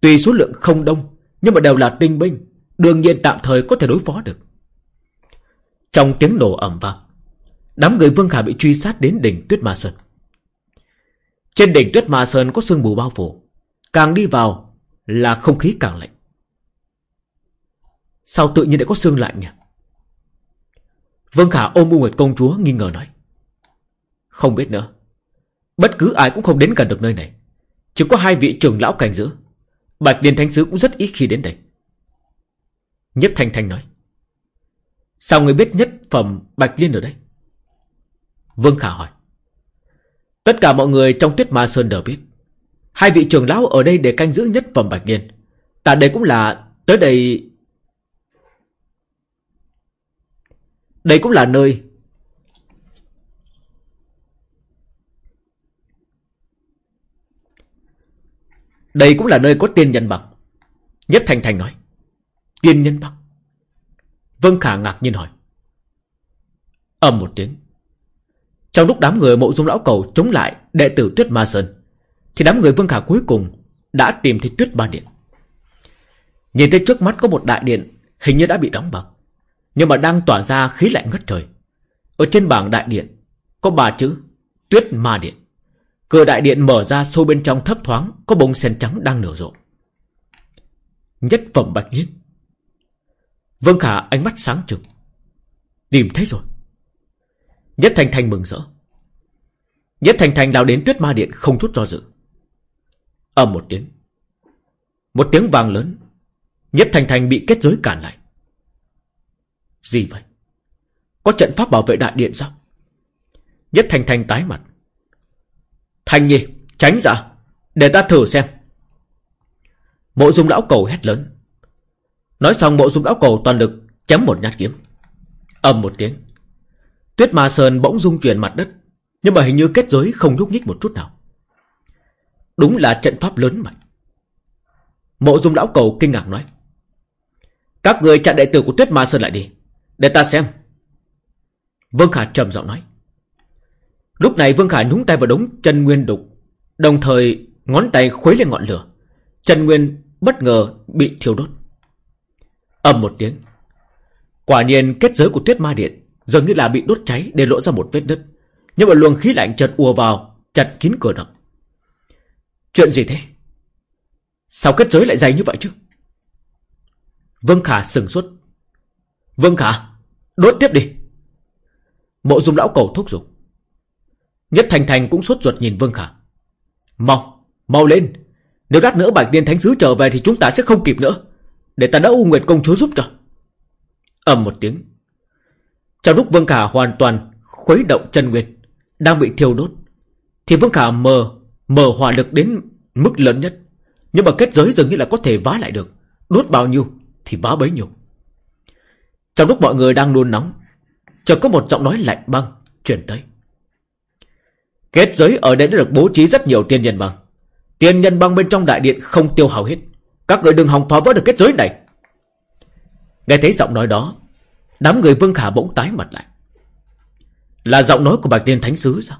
Tuy số lượng không đông, Nhưng mà đều là tinh binh, Đương nhiên tạm thời có thể đối phó được. Trong tiếng nổ ẩm vang, Đám người Vương Khả bị truy sát đến đỉnh Tuyết Ma Sơn. Trên đỉnh Tuyết Ma Sơn có sương mù bao phủ. Càng đi vào Là không khí càng lạnh. Sao tự nhiên lại có xương lạnh nhỉ? Vương Khả ôm U Nguyệt công chúa nghi ngờ nói. Không biết nữa. Bất cứ ai cũng không đến gần được nơi này. Chỉ có hai vị trưởng lão cảnh giữ. Bạch Liên Thánh Sứ cũng rất ít khi đến đây. Nhất Thanh Thanh nói. Sao người biết nhất phẩm Bạch Liên ở đây? Vương Khả hỏi. Tất cả mọi người trong tuyết ma sơn đều biết. Hai vị trưởng lão ở đây để canh giữ nhất phẩm Bạch nghiên. Tại đây cũng là, Tới đây Đây cũng là nơi Đây cũng là nơi có tiên nhân bằng. Nhất Thành Thành nói. Tiên nhân bằng. Vân Khả ngạc nhiên hỏi. Ầm một tiếng. Trong lúc đám người mộ dung lão cầu chống lại Đệ tử Tuyết Ma Sơn thì đám người vương Khả cuối cùng Đã tìm thấy Tuyết Ma Điện. Nhìn thấy trước mắt có một đại điện, Hình như đã bị đóng bậc Nhưng mà đang tỏa ra khí lạnh ngất trời. Ở trên bảng đại điện Có ba chữ Tuyết Ma Điện. Cửa đại điện mở ra sâu bên trong thấp thoáng, Có bông sen trắng đang nở rộ. Nhất phẩm bạch liên. Vương Khả ánh mắt sáng trực Tìm thấy rồi. Nhất Thành Thành mừng rỡ. Nhất Thành Thành lao đến tuyết ma điện không chút do dự ầm một tiếng. Một tiếng vang lớn. Nhất Thành Thành bị kết giới cản lại. Gì vậy? Có trận pháp bảo vệ đại điện sao? Nhất Thành Thành tái mặt. Thành nhi, tránh ra. Để ta thử xem. Mộ dung lão cầu hét lớn. Nói xong, mộ dung lão cầu toàn lực Chém một nhát kiếm. Ầm một tiếng. Tuyết ma sơn bỗng rung chuyển mặt đất, Nhưng mà hình như kết giới không nhúc nhích một chút nào. Đúng là trận pháp lớn mạnh. Mộ dung lão cầu kinh ngạc nói, Các người chặn đệ tử của Tuyết ma sơn lại đi, Để ta xem. Vương Khả trầm giọng nói, Lúc này Vương Khả nhúng tay vào đống chân nguyên đục, Đồng thời ngón tay khuấy lên ngọn lửa, Chân nguyên bất ngờ bị thiêu đốt. Ầm một tiếng, Quả nhiên kết giới của tuyết ma điện Dường như là bị đốt cháy để lộ ra một vết nứt, Nhưng mà luồng khí lạnh chợt ùa vào, Chặt kín cửa động. Chuyện gì thế? Sao kết giới lại dày như vậy chứ? Vương Khả sừng sốt. Vương Khả Đốt tiếp đi. Mộ dung lão cầu thúc giục. Nhất Thành Thành cũng sốt ruột nhìn Vương Khả. Mau, mau lên. Nếu đắt nữa Bạch Điên Thánh Sứ trở về Thì chúng ta sẽ không kịp nữa. Để ta đỡ U Nguyệt Công Chúa giúp cho. Ầm một tiếng. Trong lúc Vương Khả hoàn toàn khuấy động chân nguyên Đang bị thiêu đốt Thì Vương Khả mờ mở hỏa lực đến mức lớn nhất. Nhưng mà kết giới dường như là có thể vá lại được. Đốt bao nhiêu thì vá bấy nhiêu. Trong lúc mọi người đang nôn nóng, Chợt có một giọng nói lạnh băng Chuyển tới. Kết giới ở đây đã được bố trí rất nhiều tiên nhân băng Tiên nhân băng bên trong đại điện không tiêu hao hết. Các người đừng hòng phá vỡ được kết giới này. Nghe thấy giọng nói đó, Đám người Vương Khả bỗng tái mặt lại. Là giọng nói của Bạch Tiên Thánh Sứ sao?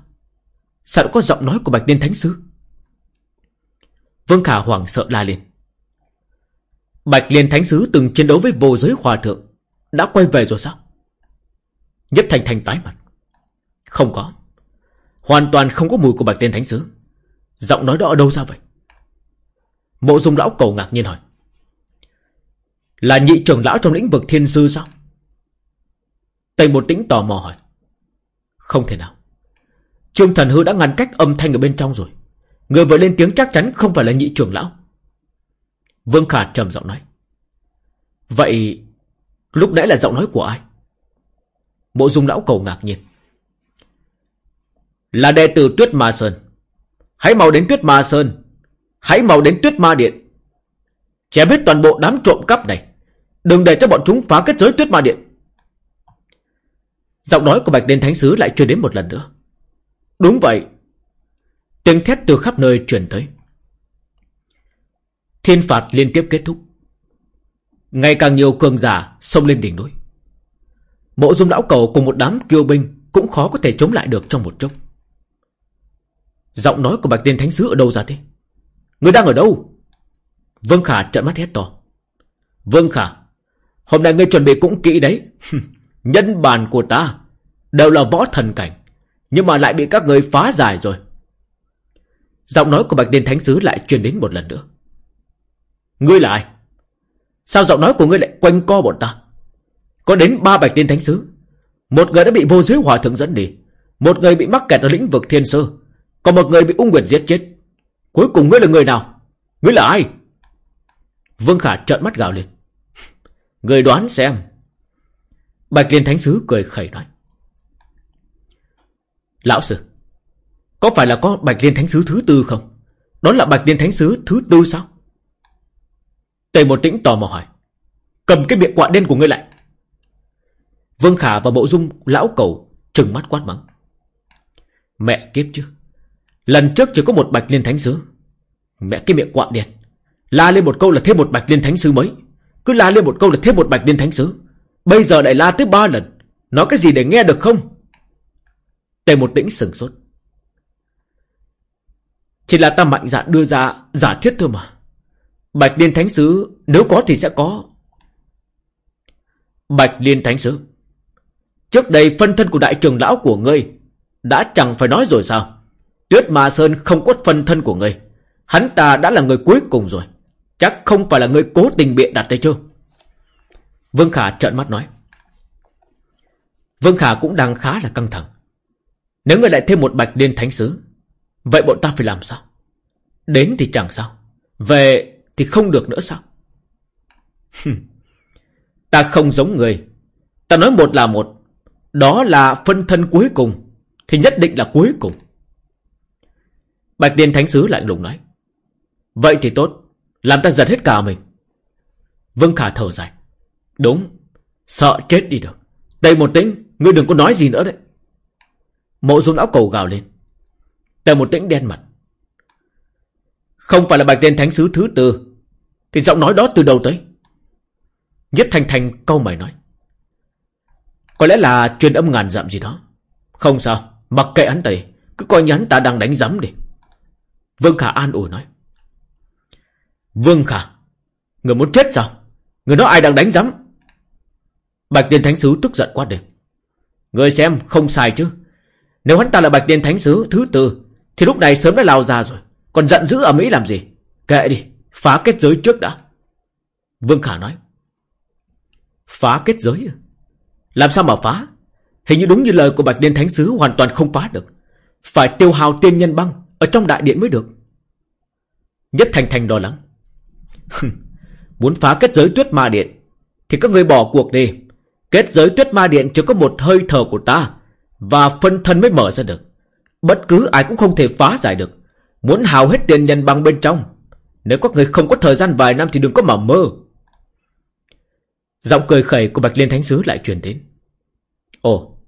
Sao có giọng nói của Bạch liên Thánh Sứ? Vương Khả hoảng sợ la lên. Bạch Liên Thánh Sứ từng chiến đấu với vô giới hòa thượng, Đã quay về rồi sao? Nhấp Thành Thành tái mặt. Không có. Hoàn toàn không có mùi của Bạch Liên Thánh Sứ. Giọng nói đó ở đâu ra vậy? Mộ dung lão cầu ngạc nhiên hỏi. Là nhị trưởng lão trong lĩnh vực thiên sư sao? Tây một tĩnh tò mò hỏi. Không thể nào. Trương Thần Hư đã ngăn cách âm thanh ở bên trong rồi. Người vừa lên tiếng chắc chắn không phải là nhị trưởng lão. Vương Khả trầm giọng nói. Vậy Lúc nãy là giọng nói của ai? Bộ dung lão cầu ngạc nhiên. Là đệ tử Tuyết Ma Sơn. Hãy mau đến Tuyết Ma Sơn. Hãy mau đến Tuyết Ma Điện. Chém hết toàn bộ đám trộm cắp này. Đừng để cho bọn chúng phá kết giới Tuyết Ma Điện. Giọng nói của Bạch Đền Thánh Sứ lại truyền đến một lần nữa. Đúng vậy. Tiếng thét từ khắp nơi truyền tới. Thiên phạt liên tiếp kết thúc. Ngày càng nhiều cường giả xông lên đỉnh núi. Mộ dung lão cầu cùng một đám kiêu binh Cũng khó có thể chống lại được trong một chốc. Giọng nói của Bạch Tiên Thánh Sứ ở đâu ra thế? Người đang ở đâu? Vương Khả trợn mắt hét to. Vương Khả, Hôm nay ngươi chuẩn bị cũng kỹ đấy. (laughs) Nhân bàn của ta Đều là võ thần cảnh. Nhưng mà lại bị các người phá giải rồi Giọng nói của Bạch Đền Thánh Sứ lại truyền đến một lần nữa Ngươi là ai? Sao giọng nói của ngươi lại quanh co bọn ta? Có đến ba bạch đền thánh sứ. Một người đã bị vô giới hòa thượng dẫn đi. Một người bị mắc kẹt ở lĩnh vực thiên sơ. Còn một người bị ung nguyệt giết chết. Cuối cùng ngươi là người nào? Ngươi là ai? Vương Khả trợn mắt gào lên. (laughs) Người đoán xem. Bạch Liên Thánh Sứ cười khẩy nói. Lão sư, có phải là có Bạch Liên Thánh Sứ thứ tư không? Đó là Bạch Liên Thánh Sứ thứ tư sao? Tề một tĩnh tò mò hỏi. Cầm cái miệng quạ đen của ngươi lại. Vương Khả và Bộ Dung lão cầu trừng mắt quát mắng. Mẹ kiếp chứ. Lần trước chỉ có một Bạch Liên Thánh Sứ. Mẹ cái miệng quạ đen. La lên một câu là thêm một Bạch Liên Thánh Sứ mới. Cứ la lên một câu là thêm một Bạch Liên Thánh Sứ. Bây giờ lại la tới ba lần. Nói cái gì để nghe được không? Tề một tĩnh sừng sốt. Chỉ là ta mạnh dạn đưa ra giả thiết thôi mà. Bạch Liên Thánh Sứ, nếu có thì sẽ có. Bạch Liên Thánh Sứ. Trước đây phân thân của đại trưởng lão của ngươi đã chẳng phải nói rồi sao? Tuyết Ma Sơn không có phân thân của ngươi. Hắn ta đã là người cuối cùng rồi. Chắc không phải là người cố tình bịa đặt đây chứ Vương Khả trợn mắt nói. Vương Khả cũng đang khá là căng thẳng. Nếu người lại thêm một bạch liên thánh sứ, vậy bọn ta phải làm sao? Đến thì chẳng sao. Về thì không được nữa sao? ta không giống người. Ta nói một là một. Đó là phân thân cuối cùng. Thì nhất định là cuối cùng. Bạch Điên Thánh Sứ lại lùng nói. Vậy thì tốt. Làm ta giật hết cả mình. Vương Khả thở dài. Đúng. Sợ chết đi được. Tây một tính Ngươi đừng có nói gì nữa đấy. Mộ dung lão cầu gào lên. Tề một tĩnh đen mặt. Không phải là bạch tên thánh sứ thứ tư. Thì giọng nói đó từ đầu tới. Nhất Thanh Thanh câu mày nói. Có lẽ là truyền âm ngàn dặm gì đó. Không sao. Mặc kệ hắn tẩy. Cứ coi như hắn ta đang đánh giấm đi. Vương Khả an ủi nói. Vương Khả. Người muốn chết sao? Người nói ai đang đánh giấm? Bạch Tiên Thánh Sứ tức giận quá đêm. Người xem không sai chứ. Nếu hắn ta là Bạch Tiên Thánh Sứ thứ tư, thì lúc này sớm đã lao ra rồi. Còn giận dữ ở Mỹ làm gì? Kệ đi. Phá kết giới trước đã. Vương Khả nói. Phá kết giới? Làm sao mà phá? Hình như đúng như lời của Bạch Tiên Thánh Sứ hoàn toàn không phá được. Phải tiêu hào tiên nhân băng ở trong đại điện mới được. Nhất Thành Thành lo lắng. Muốn phá kết giới tuyết ma điện, Thì các người bỏ cuộc đi Kết giới tuyết ma điện chỉ có một hơi thở của ta và phân thân mới mở ra được. Bất cứ ai cũng không thể phá giải được. Muốn hào hết tiền nhân bằng bên trong. Nếu các người không có thời gian vài năm Thì đừng có mà mơ. Giọng cười khẩy của Bạch Liên Thánh Sứ lại truyền đến. Ồ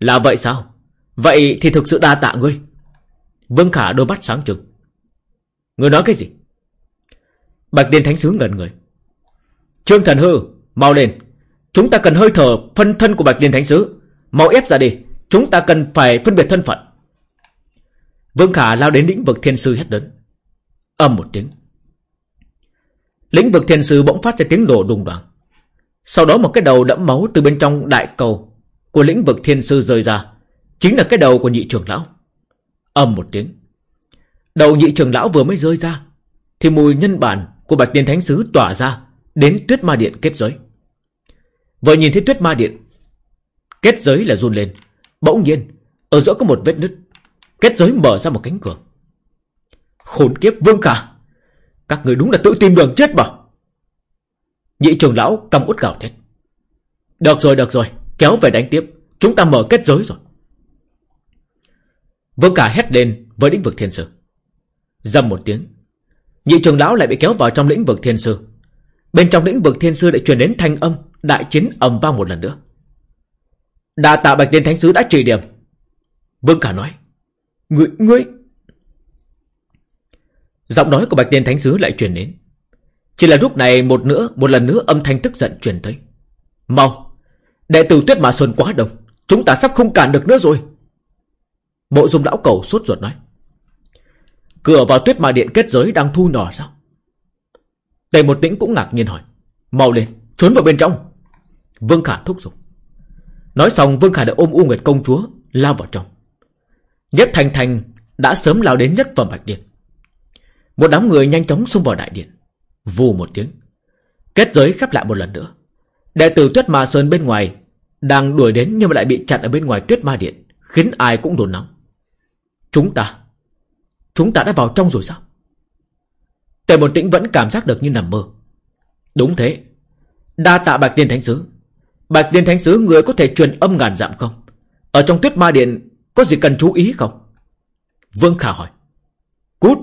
Là vậy sao? Vậy thì thực sự đa tạ ngươi. Vương Khả đôi mắt sáng trực Ngươi nói cái gì? Bạch Liên Thánh Sứ ngẩn người. Trương Thần Hư, mau lên. Chúng ta cần hơi thở phân thân của Bạch Liên Thánh Sứ. Mau ép ra đi. Chúng ta cần phải phân biệt thân phận. Vương Khả lao đến lĩnh vực thiên sư hét lớn. Âm một tiếng. Lĩnh vực thiên sư bỗng phát ra tiếng nổ đùng đoàng. Sau đó một cái đầu đẫm máu từ bên trong đại cầu của lĩnh vực thiên sư rơi ra. Chính là cái đầu của nhị trưởng lão. Âm một tiếng. Đầu nhị trưởng lão vừa mới rơi ra. Thì mùi nhân bản của Bạch Liên Thánh Sứ tỏa ra Đến tuyết ma điện kết giới Vừa nhìn thấy tuyết ma điện, Kết giới là run lên Bỗng nhiên, Ở giữa có một vết nứt, Kết giới mở ra một cánh cửa. Khốn kiếp, vương khả, Các người đúng là tự tìm đường chết mà. Nhị trưởng lão cầm út gạo thét. Được rồi được rồi, Kéo về đánh tiếp, Chúng ta mở kết giới rồi. Vương khả hét lên với lĩnh vực thiên sư. Dầm một tiếng, Nhị trưởng lão lại bị kéo vào trong lĩnh vực thiên sư. Bên trong lĩnh vực thiên sư lại truyền đến thanh âm, Đại chiến ầm vang một lần nữa. Đà tạ bạch tiên thánh sứ đã trì điểm Vương Khả nói Ngươi, ngươi Giọng nói của bạch tiên thánh sứ lại truyền đến Chỉ là lúc này một nữa Một lần nữa âm thanh tức giận truyền tới Mau Đệ tử tuyết Mã sơn quá đông Chúng ta sắp không cản được nữa rồi Mộ dung lão cầu sốt ruột nói Cửa vào tuyết Mã điện kết giới đang thu nhỏ sao Tề một tĩnh cũng ngạc nhiên hỏi. Mau lên, trốn vào bên trong. Vương Khả thúc giục. Nói xong Vương Khả đã ôm U Nguyệt công chúa, lao vào trong. Nhất Thành Thành đã sớm lao đến nhất phẩm Bạch Điện. Một đám người nhanh chóng xông vào đại điện. Vù một tiếng. Kết giới khép lại một lần nữa. Đệ tử Tuyết Ma Sơn bên ngoài đang đuổi đến nhưng mà lại bị chặn ở bên ngoài Tuyết Ma Điện, khiến ai cũng đồn nóng. Chúng ta, chúng ta đã vào trong rồi sao? Tề một tĩnh vẫn cảm giác được như nằm mơ. Đúng thế. Đa tạ Bạch Tiên Thánh Sứ. Bạch Liên Thánh Sứ người có thể truyền âm ngàn dặm không? Ở trong Tuyết Ma Điện có gì cần chú ý không? Vương Khả hỏi. Cút!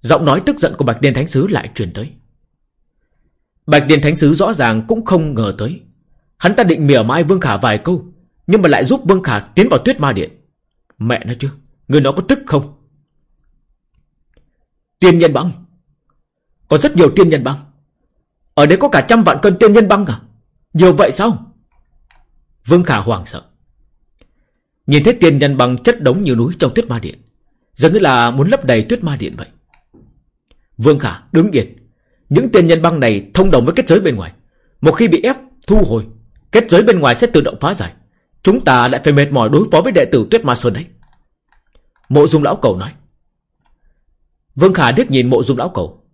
Giọng nói tức giận của Bạch Liên Thánh Sứ lại truyền tới. Bạch Liên Thánh Sứ rõ ràng cũng không ngờ tới. Hắn ta định mỉa mai Vương Khả vài câu, nhưng mà lại giúp Vương Khả tiến vào tuyết ma điện. Mẹ nó chứ, người nó có tức không? Tiên nhân băng. Có rất nhiều tiên nhân băng. Ở đây có cả trăm vạn cân tiên nhân băng à? Nhiều vậy sao? Vương Khả hoảng sợ. Nhìn thấy tiền nhân băng chất đống như núi trong tuyết ma điện. Giống như là muốn lấp đầy tuyết ma điện vậy. Vương Khả đứng yên. Những tiền nhân băng này thông đồng với kết giới bên ngoài. Một khi bị ép thu hồi, kết giới bên ngoài sẽ tự động phá giải. Chúng ta lại phải mệt mỏi đối phó với đệ tử Tuyết Ma Sơn đấy. Mộ Dung Lão Cầu nói. Vương Khả điếc nhìn mộ Dung Lão Cầu.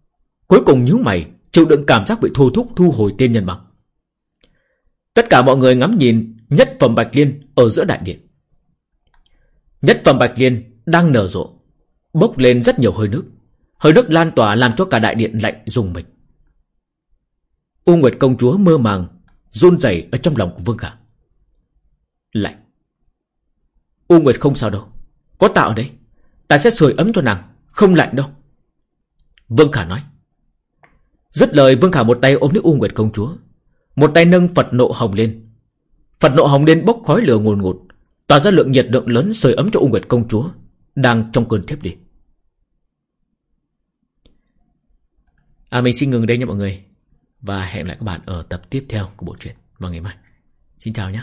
Cuối cùng nhíu mày, chịu đựng cảm giác bị thu thúc thu hồi tiên nhân băng. Tất cả mọi người ngắm nhìn nhất phẩm Bạch Liên ở giữa đại điện. Nhất phẩm Bạch Liên đang nở rộ, bốc lên rất nhiều hơi nước. Hơi nước lan tỏa làm cho cả đại điện lạnh rùng mình. U Nguyệt công chúa mơ màng, run rẩy ở trong lòng của Vương Khả. Lạnh. U Nguyệt không sao đâu. Có tạo ở đây. Ta sẽ sưởi ấm cho nàng. Không lạnh đâu. Vương Khả nói. Dứt lời Vương Khả một tay ôm lấy U Nguyệt công chúa. Một tay nâng Phật nộ hồng lên. Phật nộ hồng lên bốc khói lửa ngùn ngụt. Tỏa ra lượng nhiệt lượng lớn sưởi ấm cho U Nguyệt công chúa. Đang trong cơn thiếp đi. À mình xin ngừng đây nha mọi người, Và hẹn lại các bạn ở tập tiếp theo của bộ truyện vào ngày mai Xin chào nhé